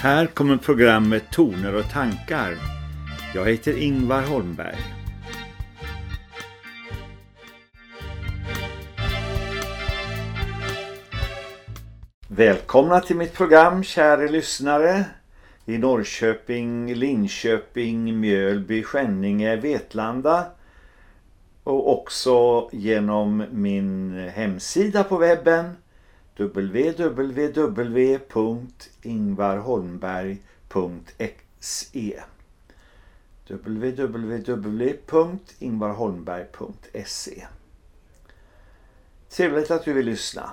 Här kommer programmet Toner och tankar. Jag heter Ingvar Holmberg. Välkomna till mitt program, kära lyssnare. I Norrköping, Linköping, Mjölby, Skänninge, Vetlanda och också genom min hemsida på webben www.ingvarholmberg.se www.ingvarholmberg.se Trevligt att du vill lyssna.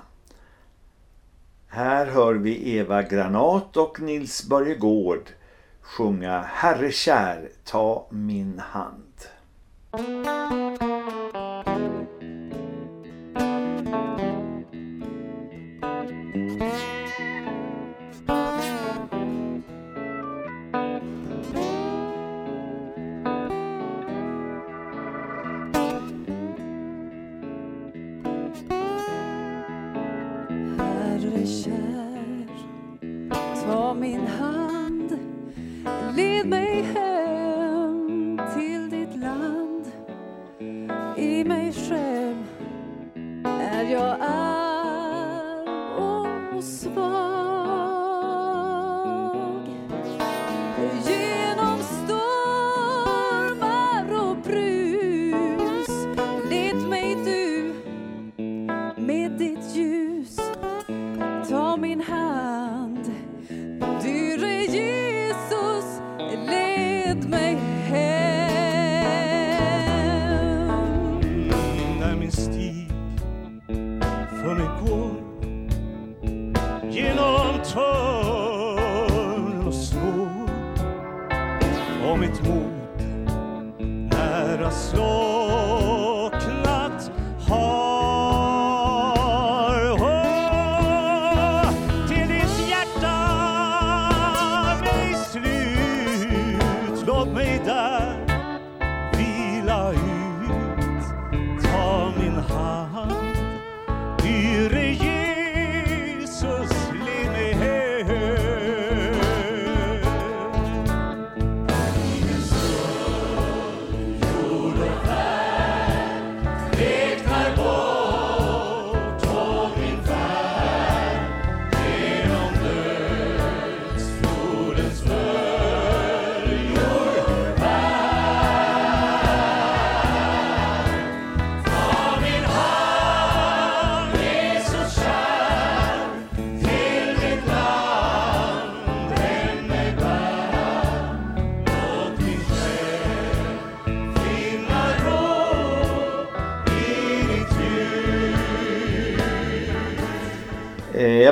Här hör vi Eva Granat och Nils Börje Gård sjunga Herre kär, ta min hand. Led mig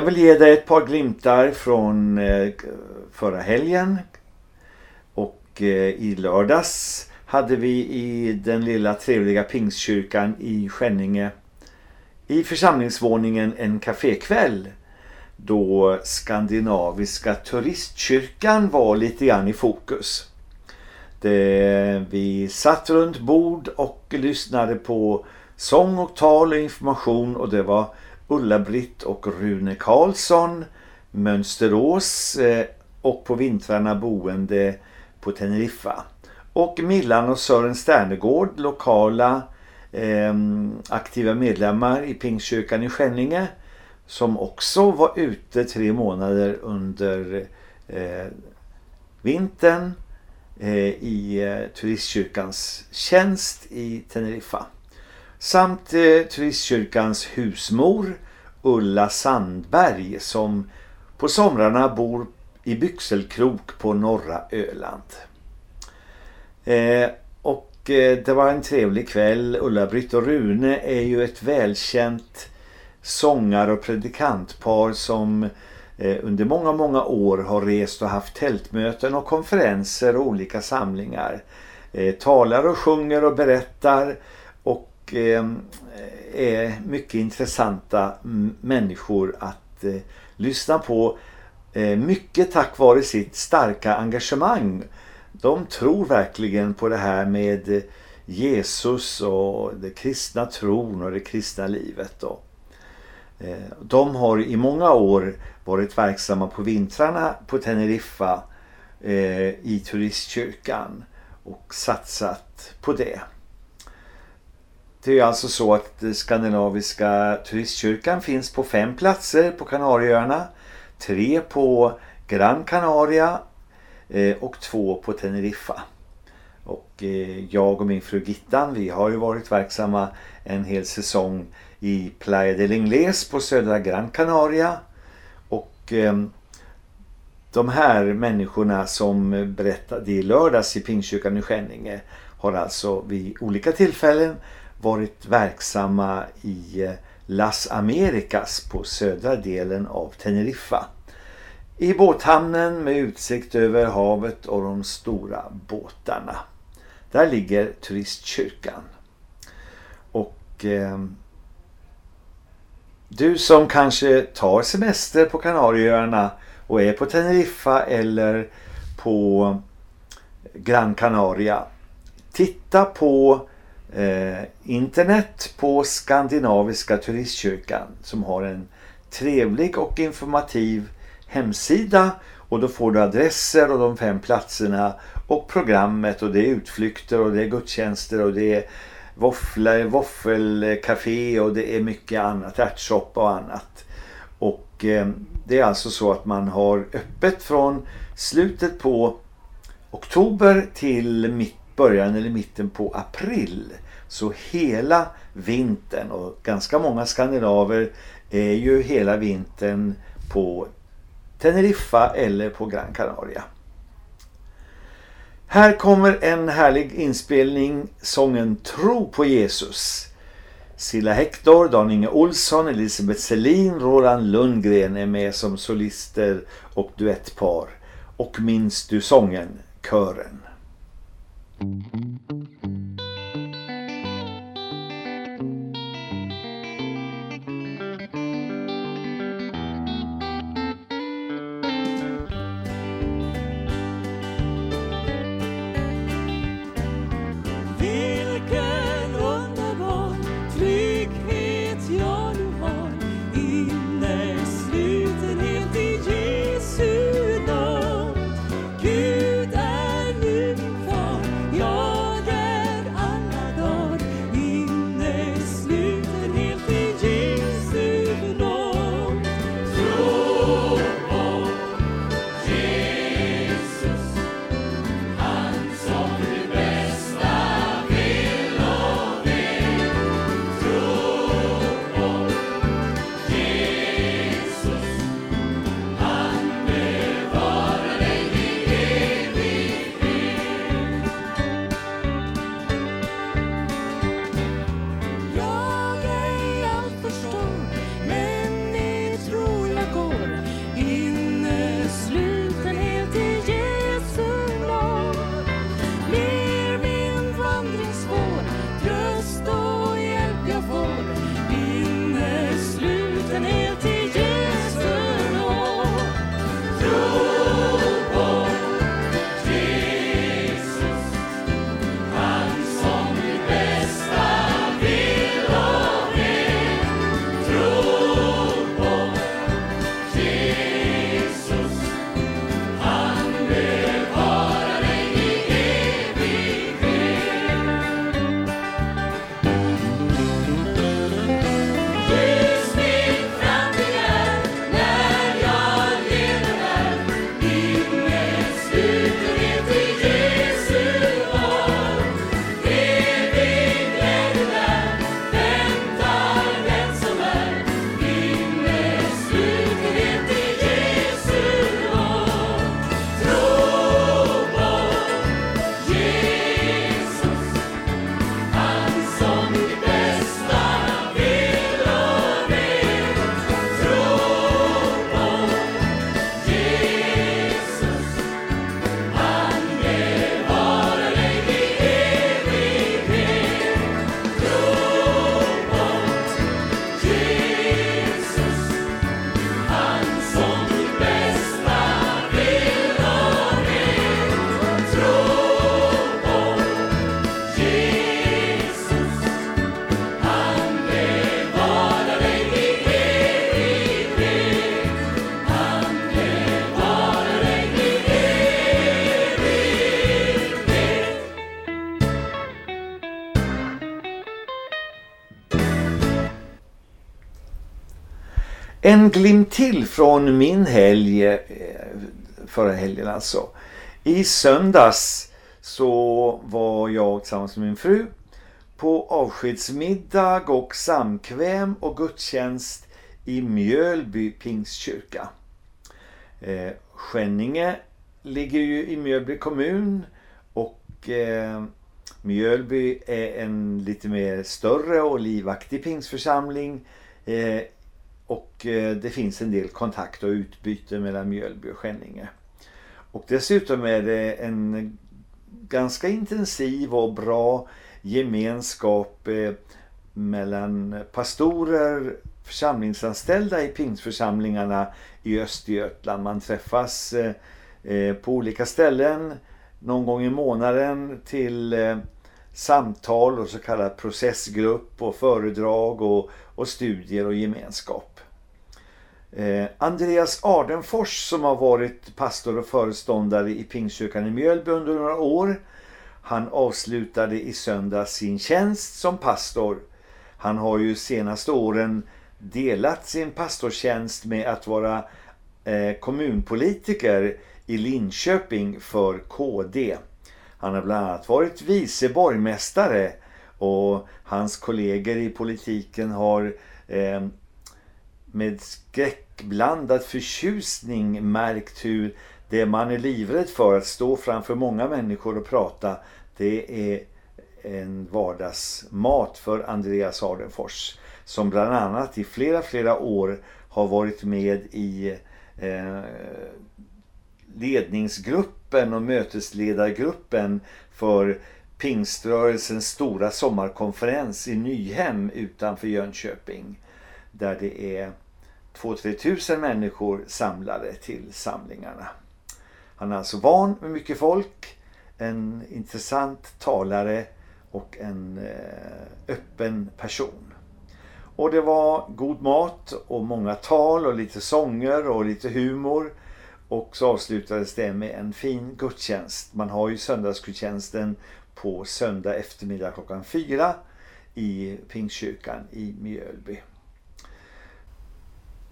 vill ge dig ett par glimtar från eh, förra helgen. Och eh, i lördags hade vi i den lilla trevliga pingstkyrkan i Skänninge i församlingsvåningen en kafékväll då skandinaviska turistkyrkan var lite grann i fokus. Det, vi satt runt bord och lyssnade på sång och tal och information och det var Ulla-Britt och Rune Karlsson, Mönsterås eh, och på vintrarna boende på Teneriffa. Och Millan och Sören Sternegård, lokala eh, aktiva medlemmar i Pingstkyrkan i Skänninge som också var ute tre månader under eh, vintern eh, i eh, turistkyrkans tjänst i Teneriffa. Samt eh, turistkyrkans husmor Ulla Sandberg som på somrarna bor i Byxelkrok på norra Öland. Eh, och eh, det var en trevlig kväll. Ulla-Britt och Rune är ju ett välkänt sångar- och predikantpar som eh, under många, många år har rest och haft tältmöten och konferenser och olika samlingar. Eh, talar och sjunger och berättar Ehm, är mycket intressanta människor att eh, lyssna på. Eh, mycket tack vare sitt starka engagemang. De tror verkligen på det här med Jesus och den kristna tron och det kristna livet. Då. Eh, de har i många år varit verksamma på vintrarna på Teneriffa i turistkyrkan och satsat på det. Det är alltså så att skandinaviska turistkyrkan finns på fem platser på Kanarieöarna. Tre på Gran Canaria eh, och två på Teneriffa. Och eh, jag och min fru Gittan, vi har ju varit verksamma en hel säsong i Playa del Ingles på södra Gran Canaria. Och ehm, de här människorna som berättade i lördags i Pingstkyrkan i Skänninge har alltså vid olika tillfällen varit verksamma i eh, Las Americas på södra delen av Teneriffa. I båthamnen med utsikt över havet och de stora båtarna. Där ligger turistkyrkan. Och eh, du som kanske tar semester på Kanarieöarna och är på Teneriffa eller på Gran Canaria. Titta på eh, internet på Skandinaviska turistkyrkan som har en trevlig och informativ hemsida och då får du adresser och de fem platserna och programmet och det är utflykter och det är gudstjänster och det är våfflor, våffelcafé och det är mycket annat, ärtsoppa och annat. Och eh, det är alltså så att man har öppet från slutet på oktober till mitt, början eller mitten på april. Så hela vintern och ganska många skandinaver är ju hela vintern på Teneriffa eller på Gran Canaria. Här kommer en härlig inspelning, sången Tro på Jesus. Silla Hector, Dan-Inge Olsson, Elisabeth Selin, Roland Lundgren är med som solister och duettpar. Och minns du sången, kören? Vilken En glimt till från min helg, eh, förra helgen alltså. I söndags så var jag tillsammans med min fru på avskedsmiddag och samkväm och gudstjänst i Mjölby pingstkyrka. Eh, Skänninge ligger ju i Mjölby kommun och eh, Mjölby är en lite mer större och livaktig pingsförsamling eh, och eh, det finns en del kontakt och utbyte mellan Mjölby och Skänninge. Och dessutom är det en ganska intensiv och bra gemenskap eh, mellan pastorer, församlingsanställda i pingstförsamlingarna i Östergötland. Man träffas eh, eh på olika ställen någon gång i månaden till eh, samtal och så kallad processgrupp och föredrag och, och studier och gemenskap. Eh, Andreas Ardenfors som har varit pastor och föreståndare i Pingstkyrkan i Mjölby under några år. Han avslutade i söndag sin tjänst som pastor. Han har ju senaste åren delat sin pastortjänst med att vara eh, kommunpolitiker i Linköping för KD. Han har bland annat varit vice borgmästare och hans kollegor i politiken har eh, med blandad förtjusning märkt hur det man är livrädd för att stå framför många människor och prata det är en vardagsmat för Andreas Ardenfors som bland annat i flera flera år har varit med i eh, ledningsgruppen och mötesledargruppen för Pingströrelsens stora sommarkonferens i Nyhem utanför Jönköping. Där det är 2-3 tusen människor samlade till samlingarna. Han är alltså van med mycket folk, en intressant talare och en eh, öppen person. Och det var god mat och många tal och lite sånger och lite humor. Och så avslutades det med en fin gudstjänst. Man har ju söndagsgudstjänsten på söndag eftermiddag klockan fyra i Pingstkyrkan i Mjölby.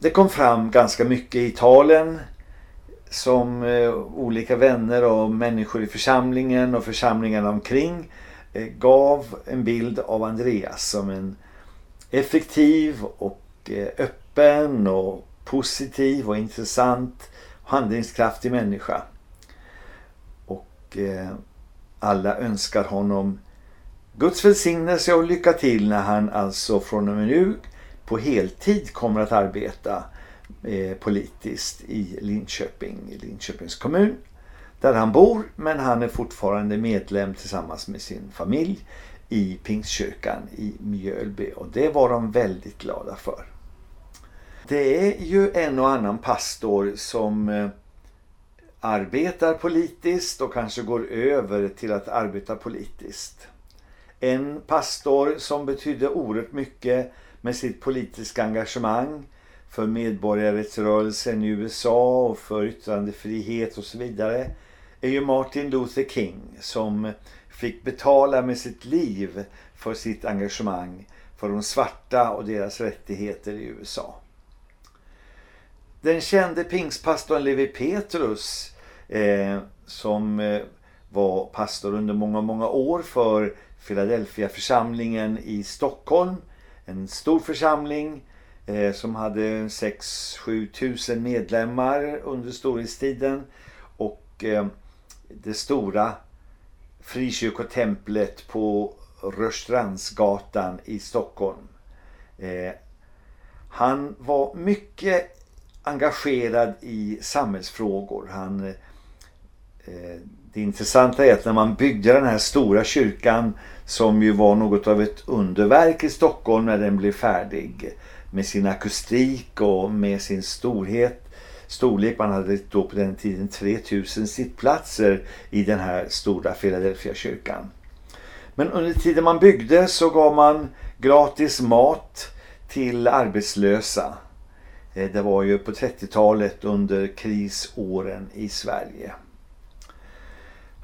Det kom fram ganska mycket i talen som eh, olika vänner och människor i församlingen och församlingarna omkring eh, gav en bild av Andreas som en effektiv och eh, öppen och positiv och intressant handlingskraftig människa. Och alla önskar honom Guds välsignelse och lycka till när han alltså från och med nu på heltid kommer att arbeta eh, politiskt i Linköping, i Linköpings kommun. Där han bor men han är fortfarande medlem tillsammans med sin familj i Pingstkyrkan i Mjölby och det var de väldigt glada för. Det är ju en och annan pastor som eh, arbetar politiskt och kanske går över till att arbeta politiskt. En pastor som betydde oerhört mycket med sitt politiska engagemang för medborgarrättsrörelsen i USA och för yttrandefrihet och så vidare är ju Martin Luther King som fick betala med sitt liv för sitt engagemang för de svarta och deras rättigheter i USA. Den kände pingspastorn Levi Petrus eh, som eh, var pastor under många, många år för Philadelphia församlingen i Stockholm. En stor församling eh, som hade 6-7 tusen medlemmar under storhetstiden. Och eh, det stora frikyrkotemplet på Rörstrandsgatan i Stockholm. Eh, han var mycket engagerad i samhällsfrågor. Han, eh, det intressanta är att när man byggde den här stora kyrkan som ju var något av ett underverk i Stockholm när den blev färdig med sin akustik och med sin storhet storlek. Man hade då på den tiden 3000 sittplatser i den här stora Philadelphia kyrkan. Men under tiden man byggde så gav man gratis mat till arbetslösa. Eh, det var ju på 30-talet under krisåren i Sverige.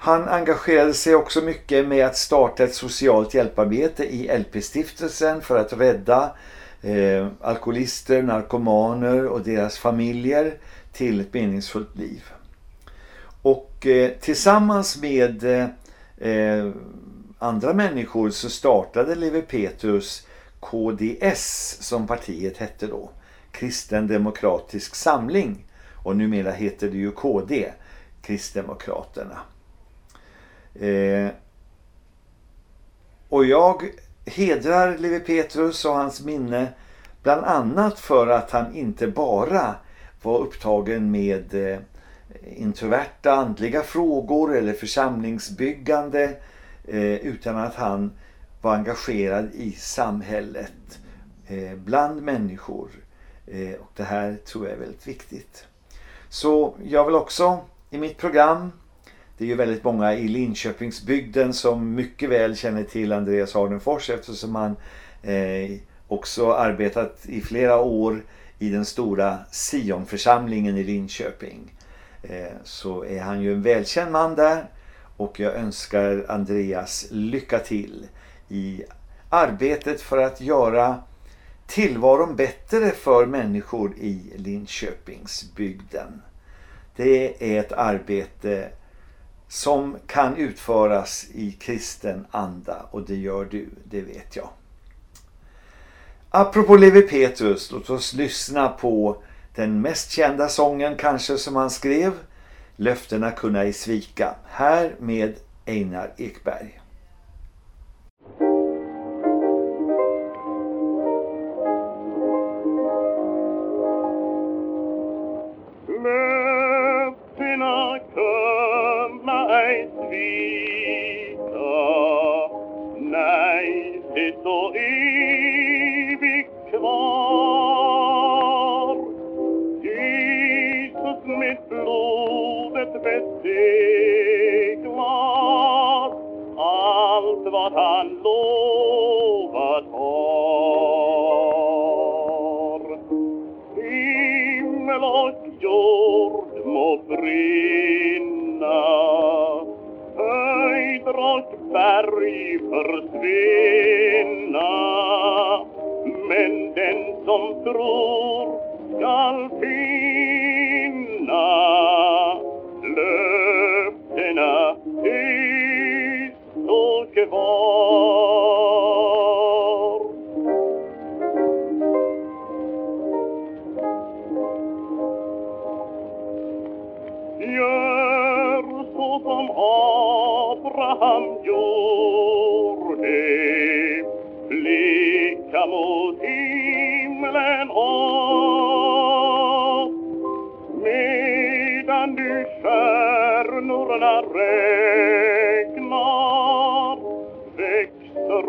Han engagerade sig också mycket med att starta ett socialt hjälparbete i LP-stiftelsen för att rädda eh, alkoholister, narkomaner och deras familjer till ett meningsfullt liv. Och eh, tillsammans med eh, andra människor så startade Levi Petrus KDS som partiet hette då. Kristen Demokratisk Samling. Och numera heter det ju KD, Kristdemokraterna. Eh, och jag hedrar Levi Petrus och hans minne bland annat för att han inte bara var upptagen med eh, introverta andliga frågor eller församlingsbyggande eh, utan att han var engagerad i samhället eh, bland människor. Eh, och det här tror jag är väldigt viktigt. Så jag vill också i mitt program det är ju väldigt många i Linköpingsbygden som mycket väl känner till Andreas Hardenfors eftersom han eh, också arbetat i flera år i den stora Sionförsamlingen i Linköping. Eh, så är han ju en välkänd man där och jag önskar Andreas lycka till i arbetet för att göra tillvaron bättre för människor i Linköpingsbygden. Det är ett arbete som kan utföras i kristen anda och det gör du, det vet jag. Apropå Levi Petrus, låt oss lyssna på den mest kända sången kanske som han skrev, Löftena kunna i svika, här med Einar Ekberg.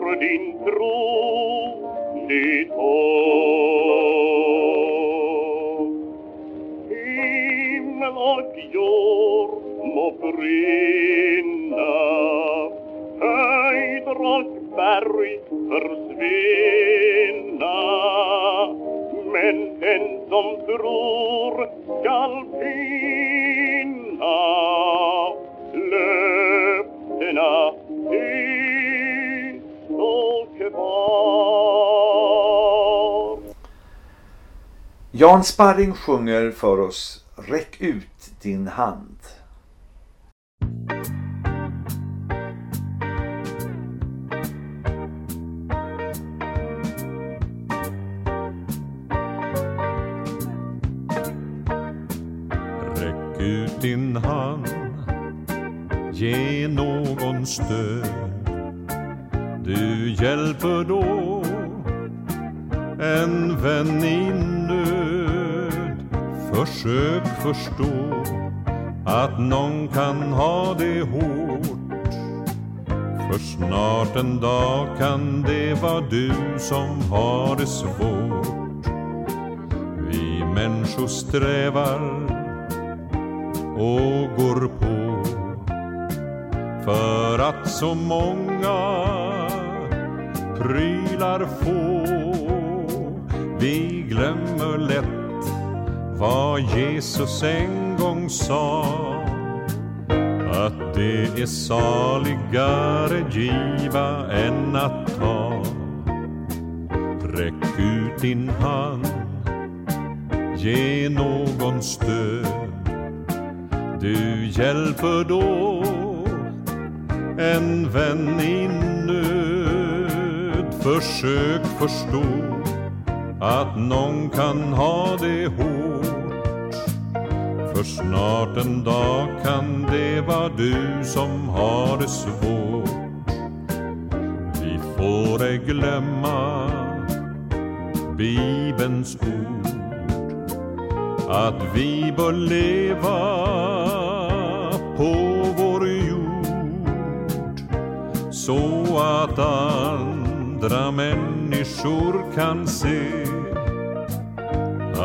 pur d'intrusitor. Im l'odior m'offrinna, ei drog per Jan Sparring sjunger för oss Räck ut din hand. Förstå att någon kan ha det hårt. För snart en dag kan det vara du som har det svårt. Vi människor strävar och går på för att så många Jesus en gång sa att det är saligare giva än att ta. Räck ut din hand, ge någon stöd. Du hjälper då en vän i nöd. Försök förstå att någon kan ha det hårt. För snart en dag kan det vara du som har det svårt. Vi får ej glömma Bibelns ord att vi bör leva på vår jord så att andra människor kan se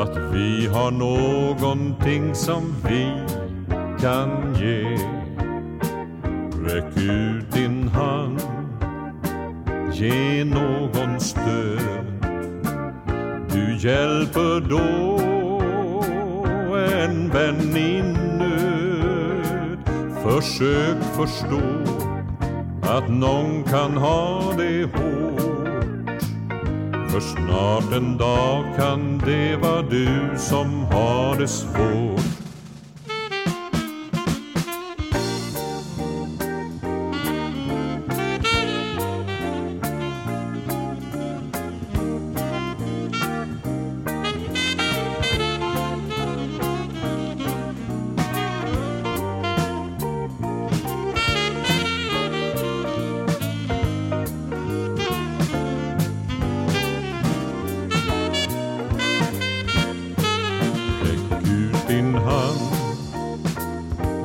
att vi har någonting som vi kan ge. Räck ut din hand, ge någon stöd. Du hjälper då en vän i nöd. Försök förstå att någon kan ha det hårt. För snart en dag kan det vara du som har det svårt.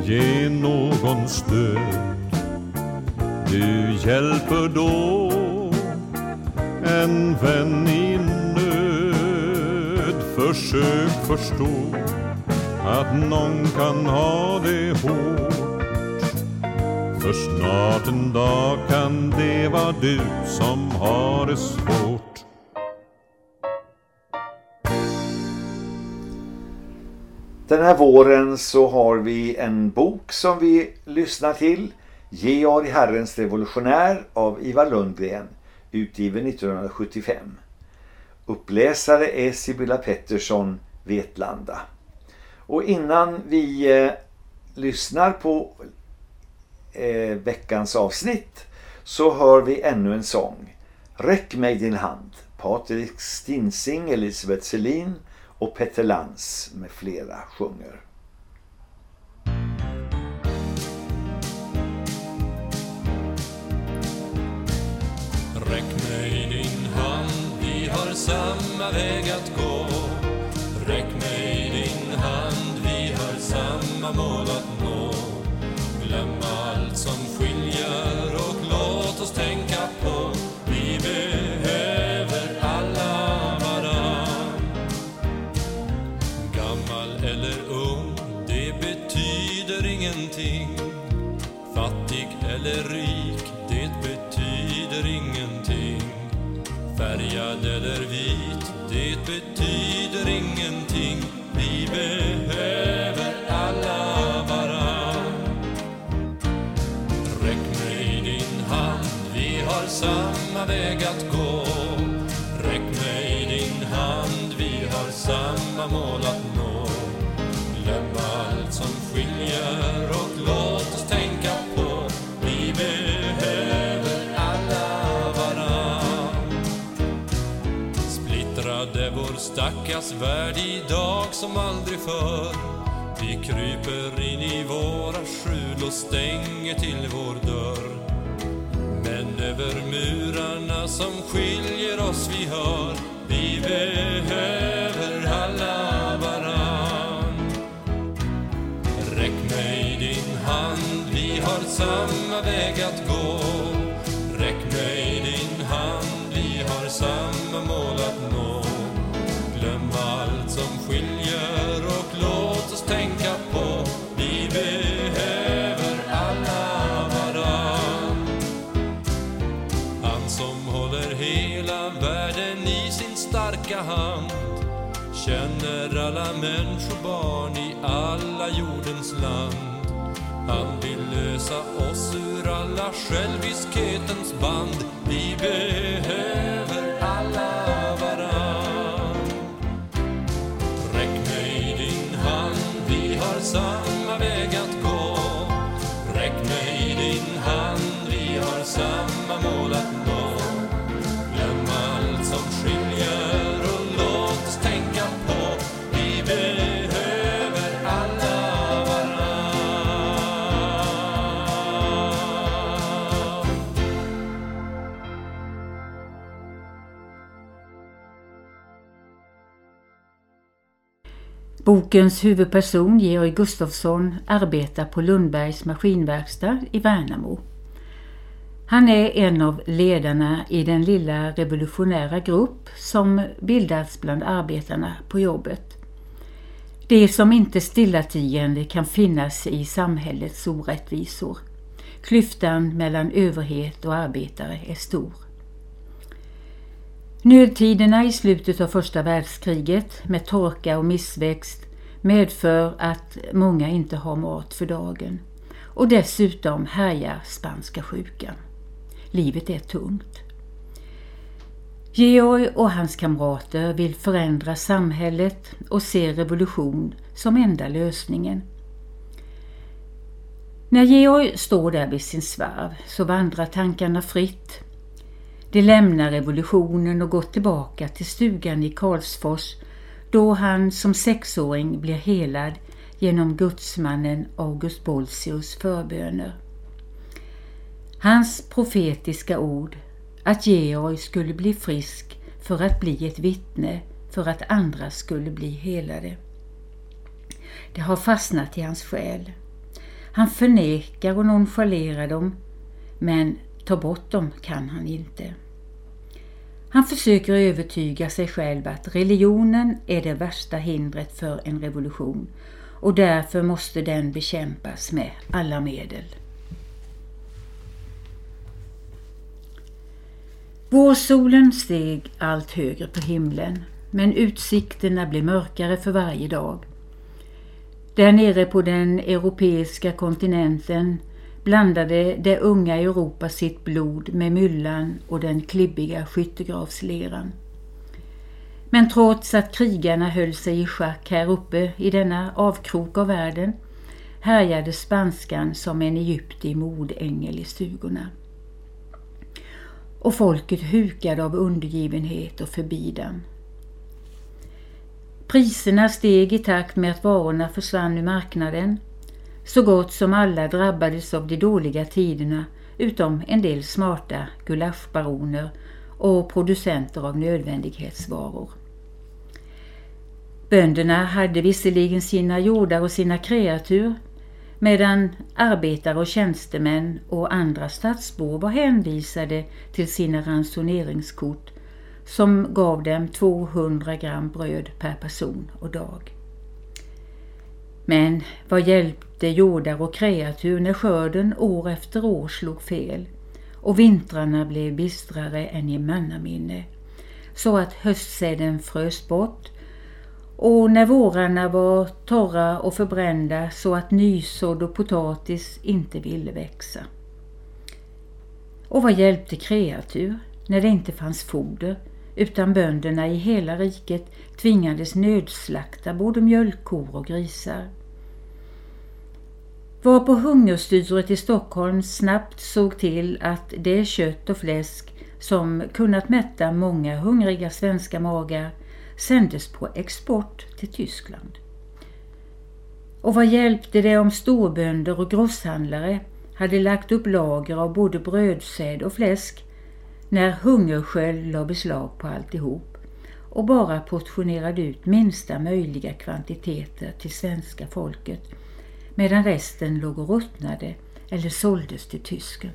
Ge någon stöd. Du hjälper då en vän i nöd. Försök förstå att någon kan ha det hårt. För snart en dag kan det vara du som har det svårt. Den här våren så har vi en bok som vi lyssnar till. Georg Herrens revolutionär av Ivar Lundgren. Utgiven 1975. Uppläsare är Sibylla Pettersson, Vetlanda. Och innan vi eh, lyssnar på eh, veckans avsnitt så hör vi ännu en sång. Räck mig din hand. Patrik Stinsing, Elisabeth Selin och Petter Lantz med flera sjunger. Räck mig din hand, vi har samma väg att gå. Räck mig din hand, vi har samma mål att samma väg att gå. Räck mig din hand, vi har samma mål att nå. Glöm allt som skiljer och låt oss tänka på vi behöver alla varann. Splittrad är vår stackars värld idag som aldrig förr. Vi kryper in i våra skjul och stänger till vår dörr. Över murarna som skiljer oss vi hör Vi behöver alla varann. Räck mig din hand, vi har samma väg att gå. Alla människobarn i alla jordens land. Han vill lösa oss ur alla själviskhetens band. Vi behöver Bokens huvudperson Georg Gustafsson arbetar på Lundbergs maskinverkstad i Värnamo. Han är en av ledarna i den lilla revolutionära grupp som bildats bland arbetarna på jobbet. Det som inte stillatigande kan finnas i samhällets orättvisor. Klyftan mellan överhet och arbetare är stor. Nödtiderna i slutet av första världskriget med torka och missväxt medför att många inte har mat för dagen. Och dessutom härjar spanska sjukan. Livet är tungt. Georg och hans kamrater vill förändra samhället och ser revolution som enda lösningen. När Georg står där vid sin svarv så vandrar tankarna fritt de lämnar revolutionen och går tillbaka till stugan i Karlsfors då han som sexåring blir helad genom gudsmannen August Bolsius förböner. Hans profetiska ord att Georg skulle bli frisk för att bli ett vittne för att andra skulle bli helade. Det har fastnat i hans själ. Han förnekar och nonchalerar dem men ta bort dem kan han inte. Han försöker övertyga sig själv att religionen är det värsta hindret för en revolution och därför måste den bekämpas med alla medel. Vårsolen steg allt högre på himlen men utsikterna blev mörkare för varje dag. Där nere på den europeiska kontinenten blandade det unga Europa sitt blod med myllan och den klibbiga skyttegravsleran. Men trots att krigarna höll sig i schack här uppe i denna avkrok av världen härjade spanskan som en egyptig mordängel i stugorna. Och folket hukade av undergivenhet och förbidan. Priserna steg i takt med att varorna försvann ur marknaden så gott som alla drabbades av de dåliga tiderna utom en del smarta gulaschbaroner och producenter av nödvändighetsvaror. Bönderna hade visserligen sina jordar och sina kreatur medan arbetare och tjänstemän och andra stadsbor var hänvisade till sina ransoneringskort som gav dem 200 gram bröd per person och dag. Men vad hjälpte jordar och kreatur när skörden år efter år slog fel och vintrarna blev bistrare än i mannaminne så att höstsäden frös bort och när vårarna var torra och förbrända så att nysådd och potatis inte ville växa. Och vad hjälpte kreatur när det inte fanns foder utan bönderna i hela riket tvingades nödslakta både mjölkkor och grisar. Var på hungerstyret i Stockholm snabbt såg till att det kött och fläsk som kunnat mätta många hungriga svenska magar sändes på export till Tyskland. Och vad hjälpte det om storbönder och grosshandlare hade lagt upp lager av både brödsäd och fläsk när hungersköld la beslag på alltihop och bara portionerade ut minsta möjliga kvantiteter till svenska folket medan resten låg och ruttnade eller såldes till tysken.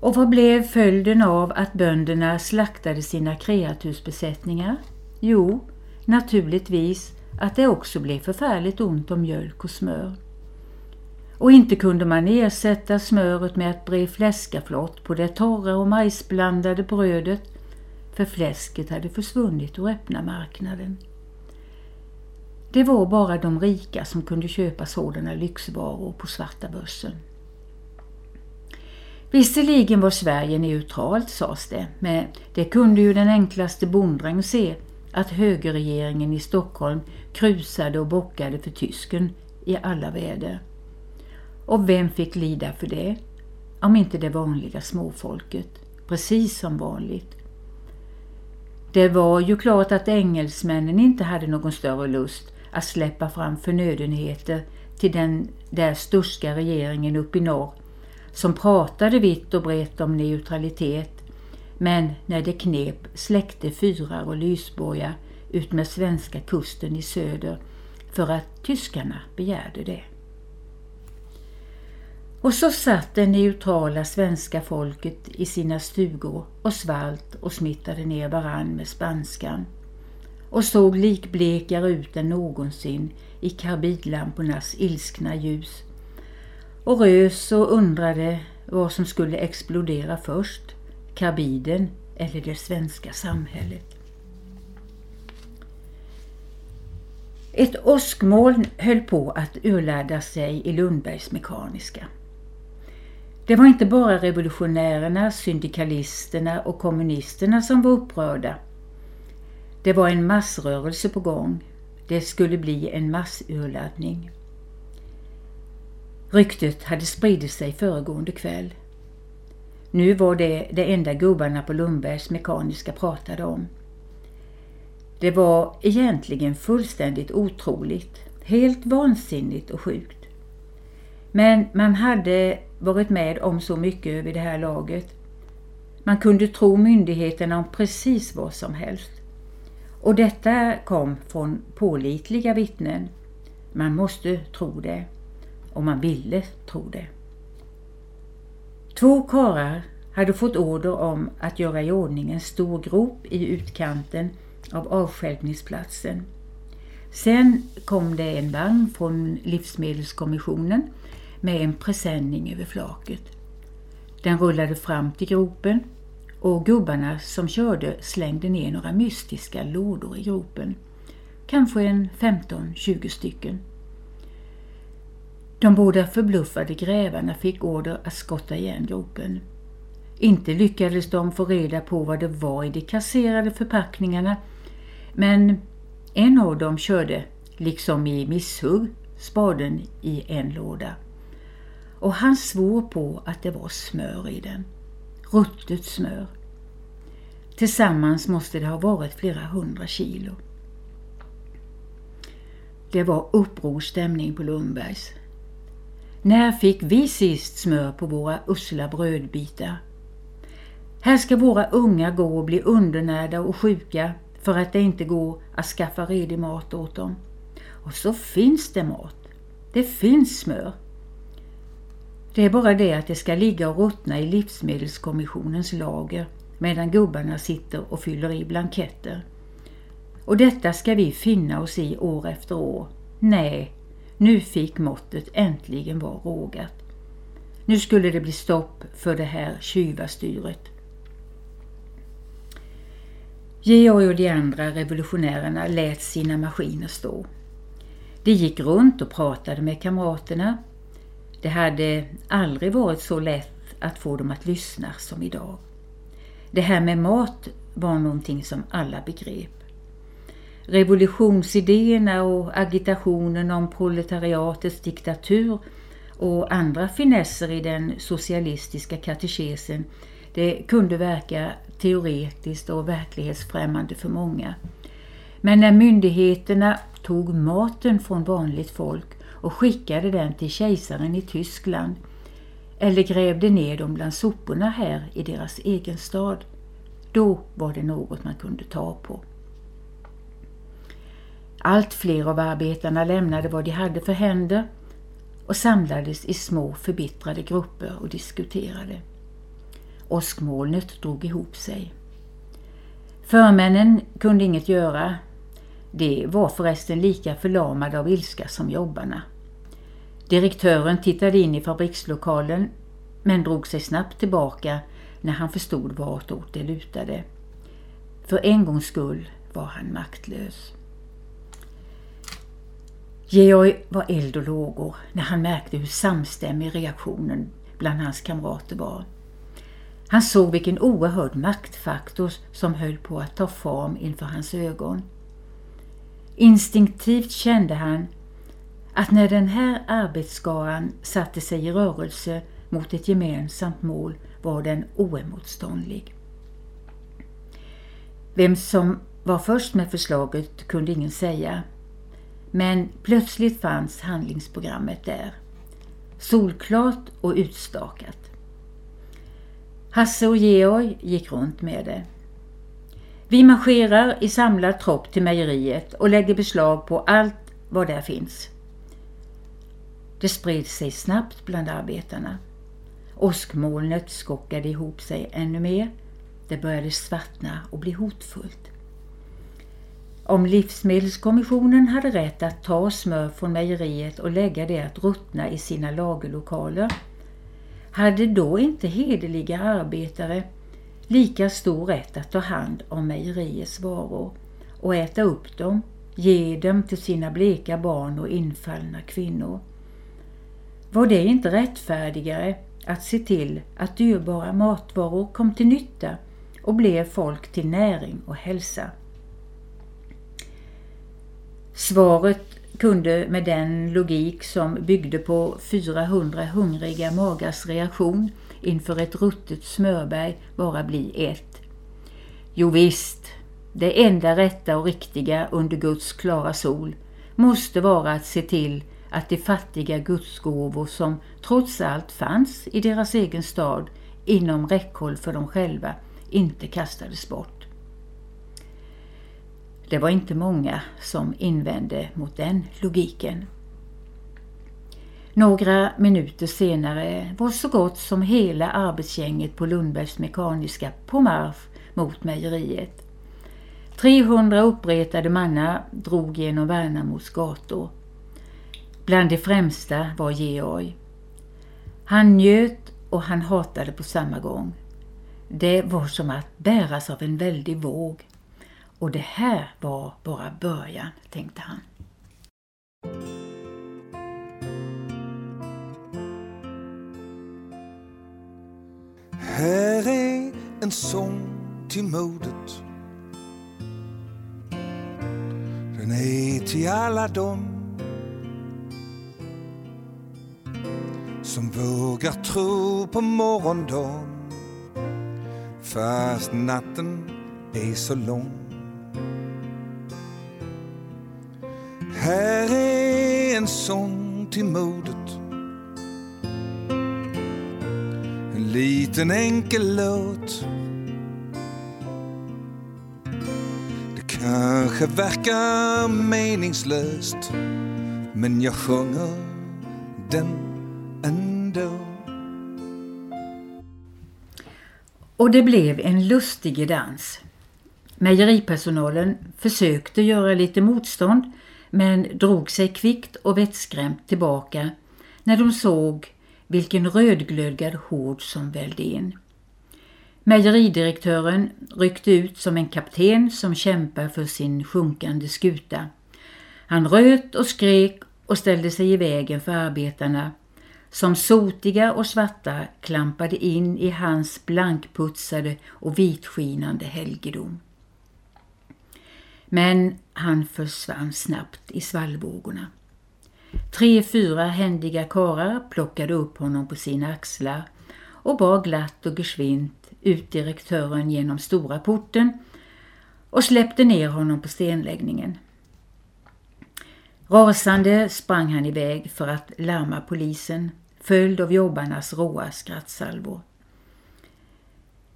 Och vad blev följden av att bönderna slaktade sina kreatursbesättningar? Jo, naturligtvis att det också blev förfärligt ont om mjölk och smör. Och inte kunde man ersätta smöret med att bre fläskaflott på det torra och majsblandade brödet, för fläsket hade försvunnit ur öppna marknaden. Det var bara de rika som kunde köpa sådana lyxvaror på svarta börsen. Visserligen var Sverige neutralt sades det, men det kunde ju den enklaste bonddräng se att högerregeringen i Stockholm krusade och bockade för tysken i alla väder. Och vem fick lida för det? Om inte det vanliga småfolket, precis som vanligt. Det var ju klart att engelsmännen inte hade någon större lust att släppa fram förnödenheter till den där sturska regeringen uppe i norr som pratade vitt och brett om neutralitet men när det knep släckte fyrar och lysbojar ut med svenska kusten i söder för att tyskarna begärde det. Och så satt det neutrala svenska folket i sina stugor och svalt och smittade ner varann med spanskan och såg likblekare ut än någonsin i karbidlampornas ilskna ljus och rös och undrade vad som skulle explodera först, karbiden eller det svenska samhället. Ett åskmoln höll på att urladda sig i Lundbergs Mekaniska. Det var inte bara revolutionärerna, syndikalisterna och kommunisterna som var upprörda. Det var en massrörelse på gång. Det skulle bli en massurladdning. Ryktet hade spridit sig föregående kväll. Nu var det det enda gubbarna på Lundbergs Mekaniska pratade om. Det var egentligen fullständigt otroligt, helt vansinnigt och sjukt. Men man hade varit med om så mycket vid det här laget. Man kunde tro myndigheterna om precis vad som helst. Och detta kom från pålitliga vittnen. Man måste tro det. Och man ville tro det. Två karar hade fått order om att göra i ordning en stor grop i utkanten av avstjälpningsplatsen. Sen kom det en vagn från Livsmedelskommissionen med en presenning över flaket. Den rullade fram till gropen och gubbarna som körde slängde ner några mystiska lådor i gropen. Kanske en 15-20 stycken. De båda förbluffade grävarna fick order att skotta igen gropen. Inte lyckades de få reda på vad det var i de kasserade förpackningarna men en av dem körde, liksom i misshugg, spaden i en låda. Och han svor på att det var smör i den. Ruttet smör. Tillsammans måste det ha varit flera hundra kilo. Det var upprorstämning på Lundbergs. När fick vi sist smör på våra usla brödbitar? Här ska våra unga gå och bli undernärda och sjuka för att det inte går att skaffa redig mat åt dem. Och så finns det mat. Det finns smör. Det är bara det att det ska ligga och ruttna i livsmedelskommissionens lager medan gubbarna sitter och fyller i blanketter. Och detta ska vi finna oss i år efter år. Nej, nu fick måttet äntligen vara rågat. Nu skulle det bli stopp för det här tjuvastyret. Georg och de andra revolutionärerna lät sina maskiner stå. De gick runt och pratade med kamraterna. Det hade aldrig varit så lätt att få dem att lyssna som idag. Det här med mat var någonting som alla begrep. Revolutionsidéerna och agitationen om proletariatets diktatur och andra finesser i den socialistiska katekesen det kunde verka teoretiskt och verklighetsfrämmande för många. Men när myndigheterna tog maten från vanligt folk och skickade den till kejsaren i Tyskland eller grävde ner dem bland soporna här i deras egen stad, då var det något man kunde ta på. Allt fler av arbetarna lämnade vad de hade för händer och samlades i små förbittrade grupper och diskuterade. Åskmolnet drog ihop sig. Förmännen kunde inget göra. De var förresten lika förlamade av ilska som jobbarna. Direktören tittade in i fabrikslokalen men drog sig snabbt tillbaka när han förstod vartåt det lutade. För en gångs skull var han maktlös. Georg var eld och lågor när han märkte hur samstämmig reaktionen bland hans kamrater var. Han såg vilken oerhörd maktfaktor som höll på att ta form inför hans ögon. Instinktivt kände han att när den här arbetsskaran satte sig i rörelse mot ett gemensamt mål var den oemotståndlig. Vem som var först med förslaget kunde ingen säga. Men plötsligt fanns handlingsprogrammet där. Solklart och utstakat. Hasse och Georg gick runt med det. Vi marscherar i samlad tropp till mejeriet och lägger beslag på allt vad där finns. Det spred sig snabbt bland arbetarna. Åskmolnet skockade ihop sig ännu mer. Det började svartna och bli hotfullt. Om livsmedelskommissionen hade rätt att ta smör från mejeriet och lägga det att ruttna i sina lagerlokaler hade då inte hederliga arbetare lika stor rätt att ta hand om mejeriets varor och äta upp dem, ge dem till sina bleka barn och infallna kvinnor. Var det inte rättfärdigare att se till att dyrbara matvaror kom till nytta och blev folk till näring och hälsa? Svaret kunde med den logik som byggde på 400 hungriga magars reaktion inför ett ruttet smörberg bara bli ett. Jo visst, det enda rätta och riktiga under Guds klara sol måste vara att se till att de fattiga gudsgåvor som trots allt fanns i deras egen stad inom räckhåll för dem själva inte kastades bort. Det var inte många som invände mot den logiken. Några minuter senare var så gott som hela arbetsgänget på Lundbergs Mekaniska på marsch mot mejeriet. 300 uppretade mannar drog genom Värnamos gator. Bland de främsta var Georg. Han njöt och han hatade på samma gång. Det var som att bäras av en väldig våg. Och det här var bara början, tänkte han. Här är en sång till modet. Den är till alla dem som vågar tro på morgondagen fast natten är så lång. Här är en sång till modet. En liten enkel låt. Det kanske verkar meningslöst men jag sjunger den window. Och det blev en lustig dans. Mejeripersonalen försökte göra lite motstånd men drog sig kvickt och vettskrämt tillbaka när de såg vilken rödglödgad hord som vällde in. Mejeridirektören ryckte ut som en kapten som kämpar för sin sjunkande skuta. Han röt och skrek och ställde sig i vägen för arbetarna som sotiga och svarta klampade in i hans blankputsade och vitskinande helgedom. Men han försvann snabbt i svallvågorna. Tre, fyra händiga karar plockade upp honom på sina axlar och bar glatt och geschwint ut direktören genom stora porten och släppte ner honom på stenläggningen. Rasande sprang han iväg för att larma polisen, följd av jobbarnas råa skrattsalvor.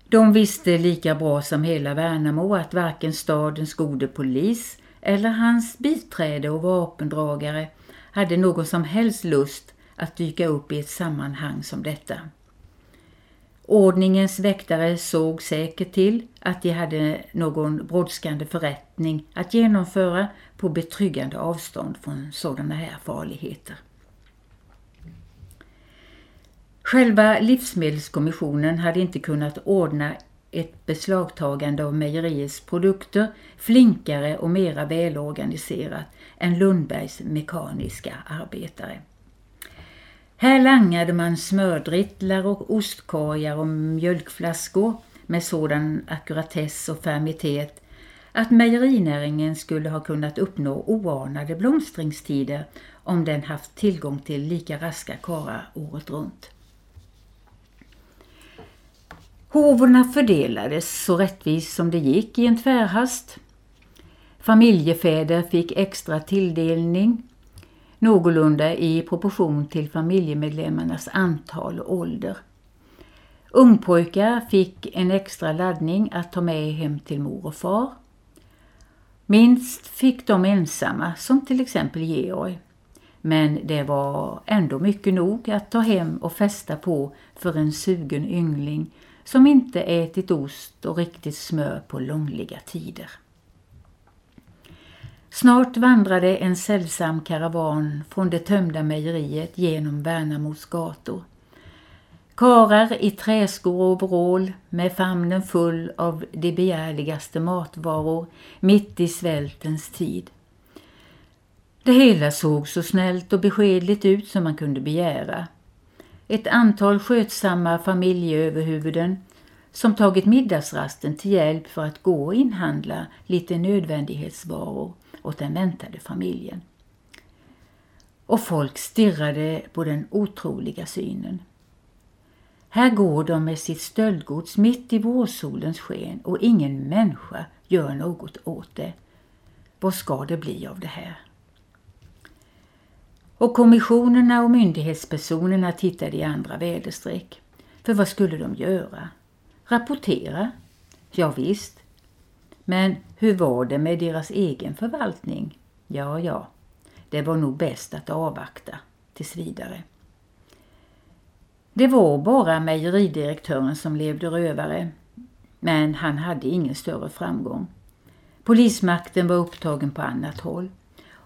De visste lika bra som hela Värnamo att varken stadens gode polis eller hans biträde och vapendragare hade någon som helst lust att dyka upp i ett sammanhang som detta. Ordningens väktare såg säkert till att de hade någon brådskande förrättning att genomföra på betryggande avstånd från sådana här farligheter. Själva livsmedelskommissionen hade inte kunnat ordna ett beslagtagande av mejeriets produkter flinkare och mera välorganiserat än Lundbergs mekaniska arbetare. Här langade man smördrittlar och ostkorgar och mjölkflaskor med sådan akkuratess och fermitet att mejerinäringen skulle ha kunnat uppnå oanade blomstringstider om den haft tillgång till lika raska karlar året runt. Hovorna fördelades så rättvist som det gick i en tvärhast. Familjefäder fick extra tilldelning någorlunda i proportion till familjemedlemmarnas antal och ålder. Ungpojkar fick en extra laddning att ta med hem till mor och far. Minst fick de ensamma, som till exempel Georg. Men det var ändå mycket nog att ta hem och fästa på för en sugen yngling som inte ätit ost och riktigt smör på långliga tider. Snart vandrade en sällsam karavan från det tömda mejeriet genom Värnamos gator. Karar i träskor och overall med famnen full av de begärligaste matvaror mitt i svältens tid. Det hela såg så snällt och beskedligt ut som man kunde begära. Ett antal skötsamma familjeöverhuvuden som tagit middagsrasten till hjälp för att gå och inhandla lite nödvändighetsvaror åt den väntade familjen. Och folk stirrade på den otroliga synen. Här går de med sitt stöldgods mitt i vårsolens sken och ingen människa gör något åt det. Vad ska det bli av det här? Och kommissionerna och myndighetspersonerna tittade i andra väderstreck. För vad skulle de göra? Rapportera? Ja, visst. Men hur var det med deras egen förvaltning? Ja, ja, det var nog bäst att avvakta tills vidare. Det var bara mejeridirektören som levde rövare, men han hade ingen större framgång. Polismakten var upptagen på annat håll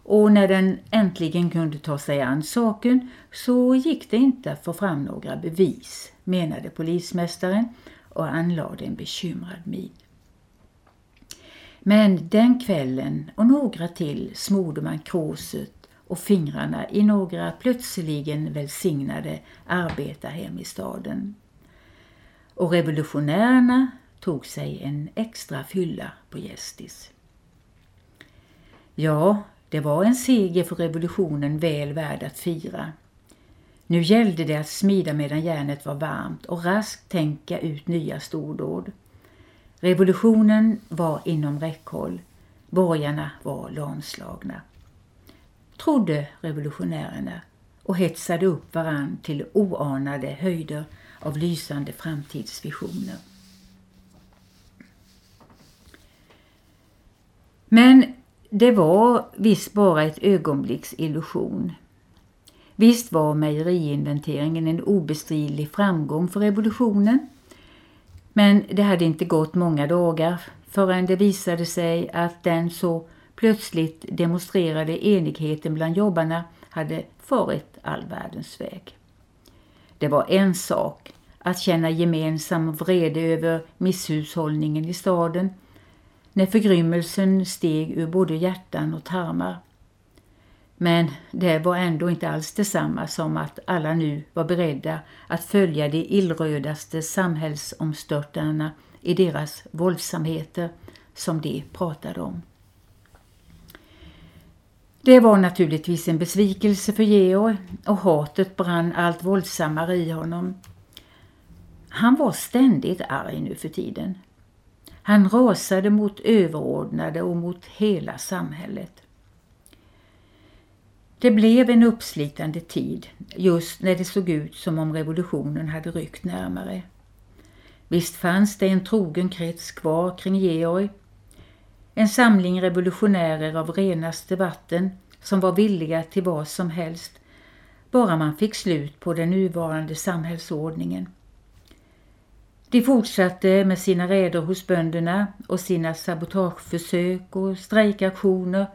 och när den äntligen kunde ta sig an saken så gick det inte att få fram några bevis, menade polismästaren och anlade en bekymrad min. Men den kvällen och några till smorde man kråset och fingrarna i några plötsligen välsignade arbetarhem i staden. Och revolutionärerna tog sig en extra fylla på Gästis. Ja, det var en seger för revolutionen väl värd att fira. Nu gällde det att smida medan järnet var varmt och raskt tänka ut nya stordåd. Revolutionen var inom räckhåll. Borgarna var lamslagna. Trodde revolutionärerna och hetsade upp varann till oanade höjder av lysande framtidsvisioner. Men det var visst bara ett ögonblicks illusion. Visst var mejeriinventeringen en obestridlig framgång för revolutionen. Men det hade inte gått många dagar förrän det visade sig att den så plötsligt demonstrerade enigheten bland jobbarna hade farit all världens väg. Det var en sak att känna gemensam vrede över misshushållningen i staden när förgrymmelsen steg ur både hjärtan och tarmar. Men det var ändå inte alls detsamma som att alla nu var beredda att följa de illrödaste samhällsomstörtarna i deras våldsamheter som de pratade om. Det var naturligtvis en besvikelse för Georg och hatet brann allt våldsammare i honom. Han var ständigt arg nu för tiden. Han rasade mot överordnade och mot hela samhället. Det blev en uppslitande tid just när det såg ut som om revolutionen hade ryckt närmare. Visst fanns det en trogen krets kvar kring Georg. En samling revolutionärer av renaste vatten som var villiga till vad som helst, bara man fick slut på den nuvarande samhällsordningen. De fortsatte med sina räder hos bönderna och sina sabotageförsök och strejkaktioner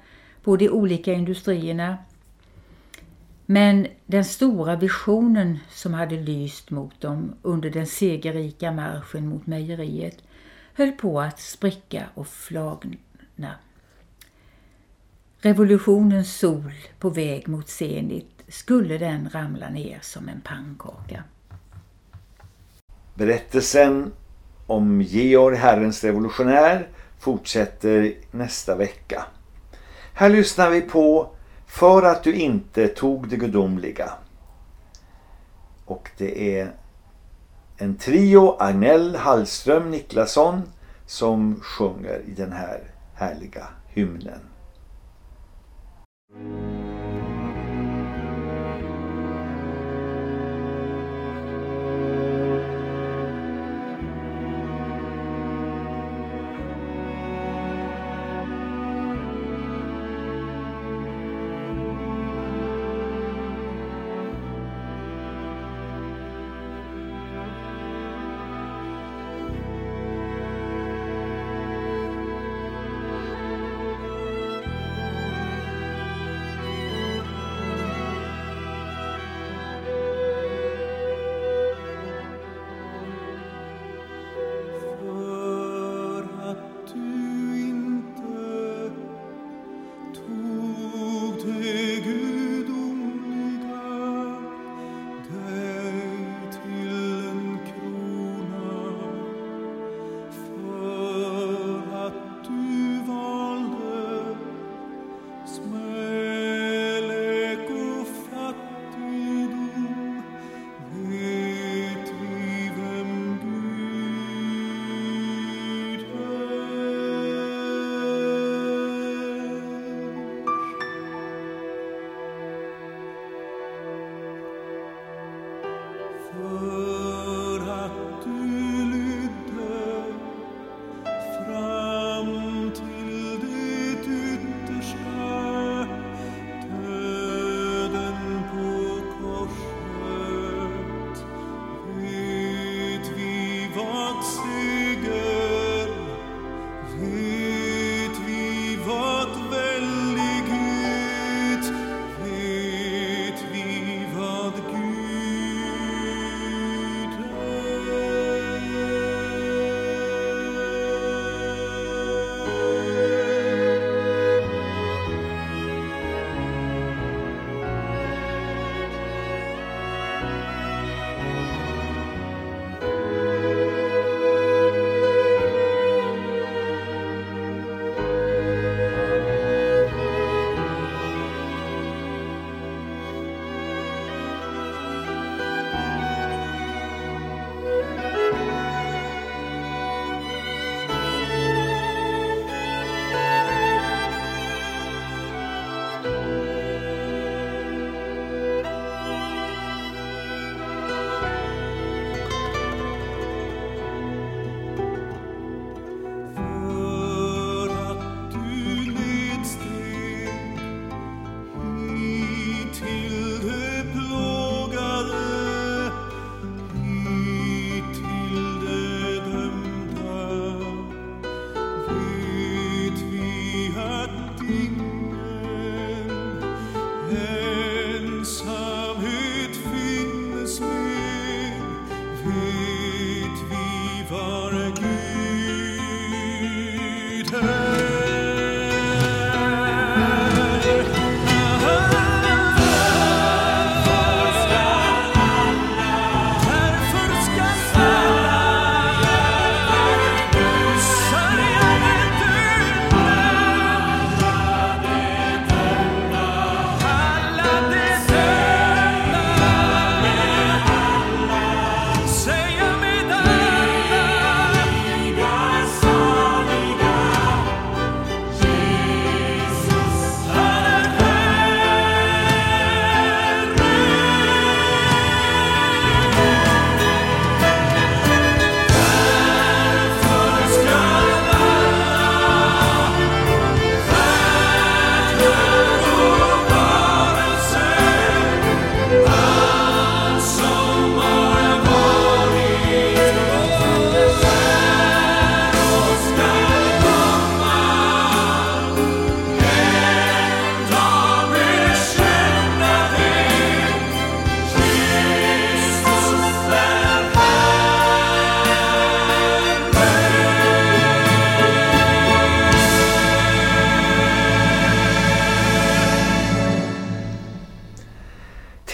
på de olika industrierna. Men den stora visionen som hade lyst mot dem under den segerrika marschen mot mejeriet höll på att spricka och flagna. Revolutionens sol på väg mot zenit skulle den ramla ner som en pannkaka. Berättelsen om Georg Herrens revolutionär fortsätter nästa vecka. Här lyssnar vi på För att du inte tog det gudomliga. Och det är en trio, Agnell, Hallström, Niklasson som sjunger i den här härliga hymnen.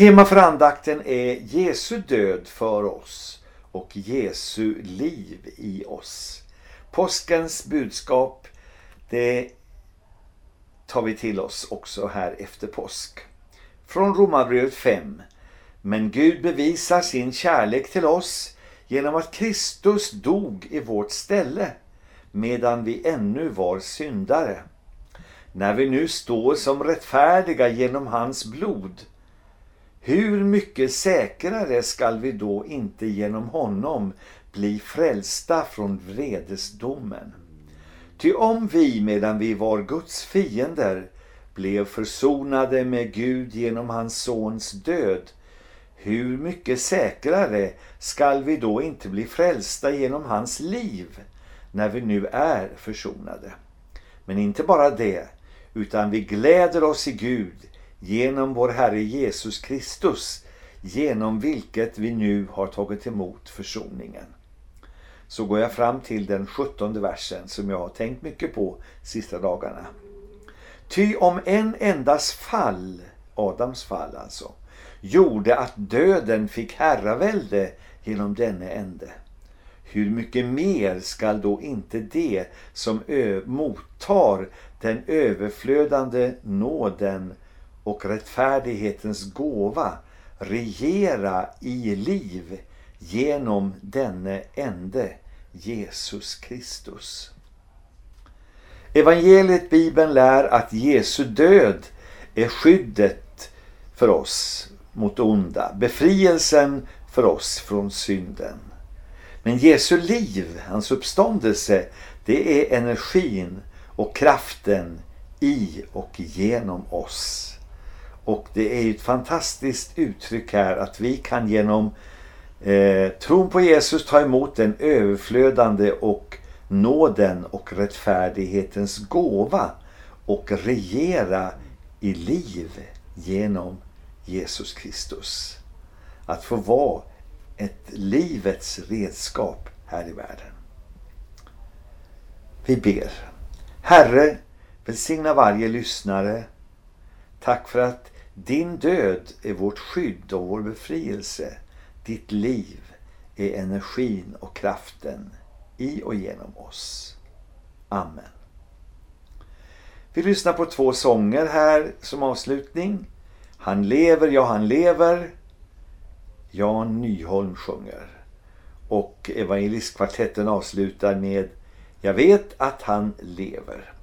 Tema för andakten är Jesu död för oss och Jesu liv i oss. Påskens budskap det tar vi till oss också här efter påsk. Från Romarbrevet 5. Men Gud bevisar sin kärlek till oss genom att Kristus dog i vårt ställe medan vi ännu var syndare. När vi nu står som rättfärdiga genom hans blod, hur mycket säkrare skall vi då inte genom honom bli frälsta från vredesdomen? Ty om vi medan vi var Guds fiender blev försonade med Gud genom hans sons död, hur mycket säkrare skall vi då inte bli frälsta genom hans liv när vi nu är försonade? Men inte bara det, utan vi gläder oss i Gud genom vår Herre Jesus Kristus, genom vilket vi nu har tagit emot försoningen. Så går jag fram till den sjuttonde versen som jag har tänkt mycket på sista dagarna. Ty om en endas fall, Adams fall alltså, gjorde att döden fick herravälde genom denne ände. Hur mycket mer skall då inte det som mottar den överflödande nåden och rättfärdighetens gåva regera i liv genom denne ende Jesus Kristus. Evangeliet Bibeln lär att Jesu död är skyddet för oss mot onda, befrielsen för oss från synden. Men Jesu liv, hans uppståndelse, det är energin och kraften i och genom oss. Och det är ett fantastiskt uttryck här att vi kan genom eh, tron på Jesus ta emot den överflödande och nåden och rättfärdighetens gåva och regera i liv genom Jesus Kristus. Att få vara ett livets redskap här i världen. Vi ber. Herre, välsigna varje lyssnare. Tack för att din död är vårt skydd och vår befrielse. Ditt liv är energin och kraften i och genom oss. Amen. Vi lyssnar på två sånger här som avslutning. Han lever, ja han lever. Jan Nyholm sjunger. Och evangelistkvartetten avslutar med Jag vet att han lever.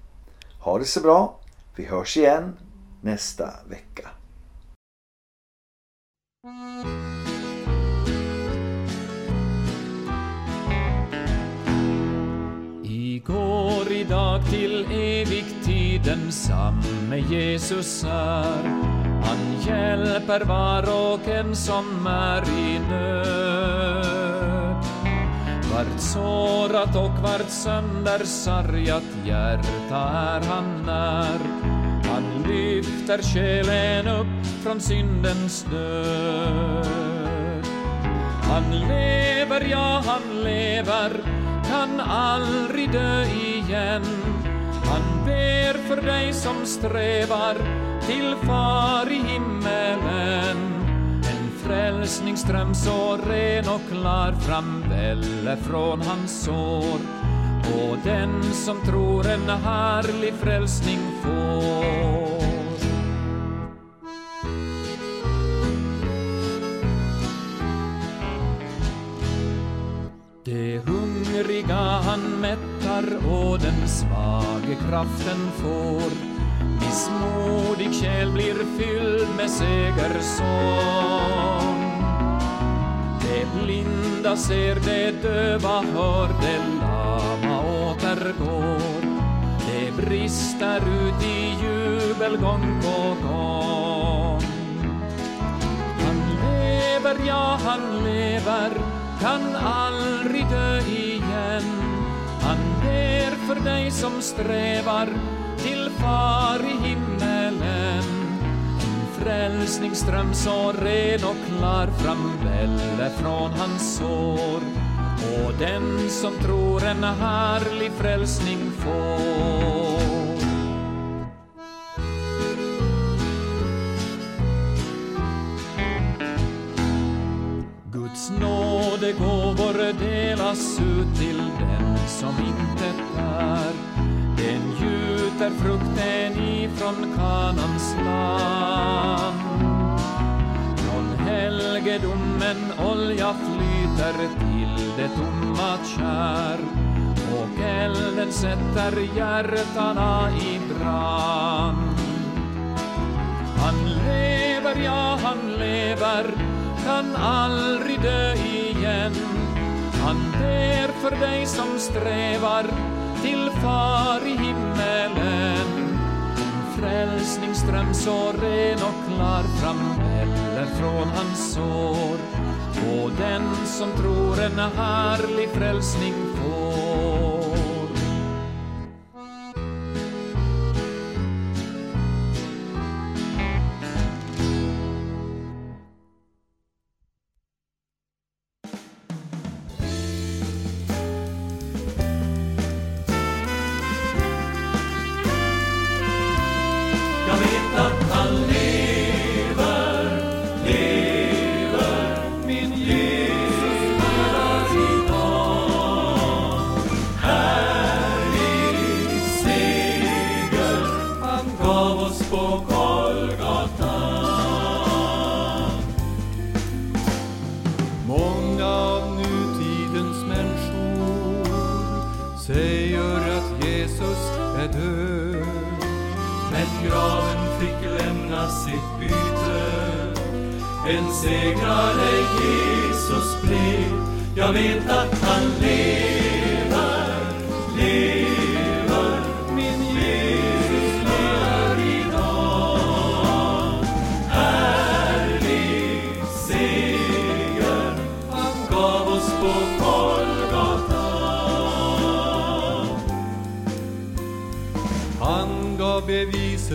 Ha det så bra. Vi hörs igen nästa vecka. Igår, idag till evig tid densamme Jesus är. Han hjälper var och en som är i nöd. Vart sårat och vart söndersargat hjärta är han när. Lyfter själen upp från syndens död. Han lever, ja han lever, kan aldrig dö igen. Han ber för dig som strävar till far i himmelen. En frälsningsström så ren och klar framväller från hans sår. Och den som tror en härlig frälsning får. Han mättar och den svage kraften får. Missmodig själ blir fylld med segersång. De blinda ser, de döva hör, de lama återgår. Det brister ut i jubel gång på gång. Han lever, ja han lever, kan aldrig dö för dig som strävar till far i himmelen. Frälsningsström så ren och klar framväller från hans sår och den som tror en härlig frälsning får. Guds nådegåvor delas ut till den som inte är. Den gjuter frukten ifrån Kanans land. Från helgedomen olja flyter till det tomma kär och elden sätter hjärtana i brand. Han lever, ja han lever, kan aldrig dö igen. Han ber för dig som strävar till far i himmelen. En frälsningsström så ren och klar framväller från hans sår. Och den som tror en härlig frälsning får.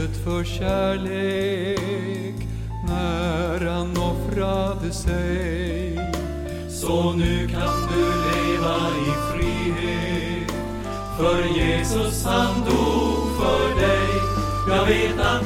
Priset för kärlek när han offrade sig. Så nu kan du leva i frihet. För Jesus han dog för dig. Jag vet att